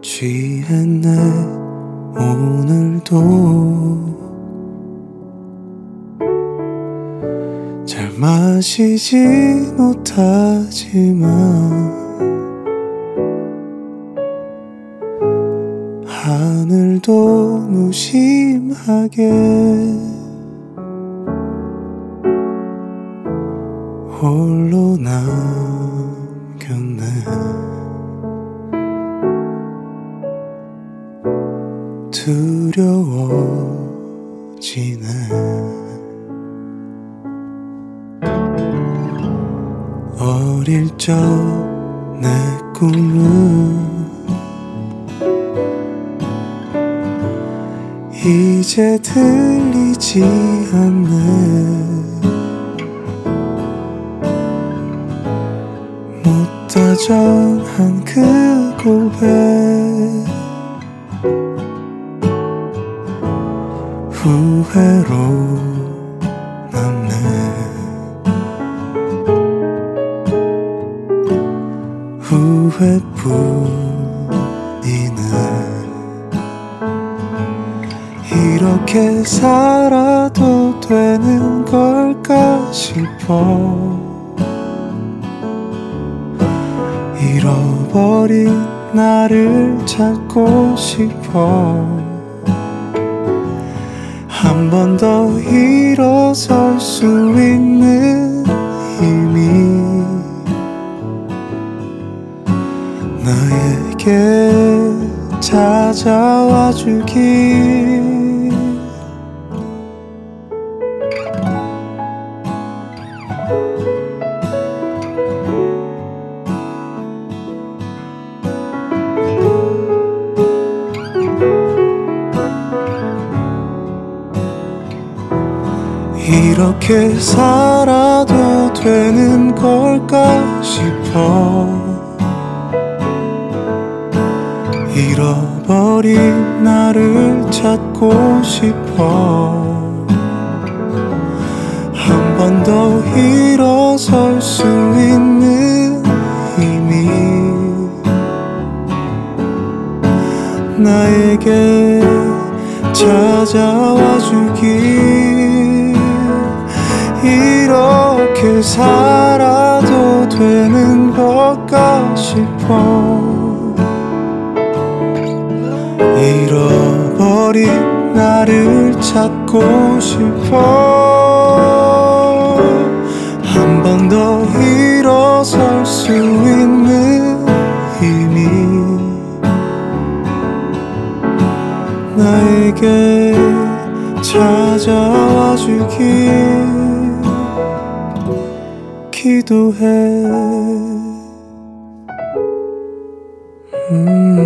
취했네 오늘도. 잘 마시지 못하지만 하늘도 무심하게 홀로 남겼네 두려워지네. 어릴 적 내 꿈은 이제 들리지 않네. 못 다정한 그 고백 후회로 남네. 후회뿐이네. 이렇게 살아도 되는 걸까 싶어. 잃어버린 나를 찾고 싶어 한 번 더 일어설 수 있는 힘이 나에게 찾아와 주길 이렇게 살아도 되는 걸까 싶어. 잃어버린 나를 찾고 싶어. 한 번 더 일어설 수 있는 힘이 나에게 찾아와 주길 이렇게 살아도 되는 걸까 싶어. 잃어버린 나를 찾고 싶어. 한 번 더 일어설 수 있는 힘이 나에게 찾아와 주길 기도해. 음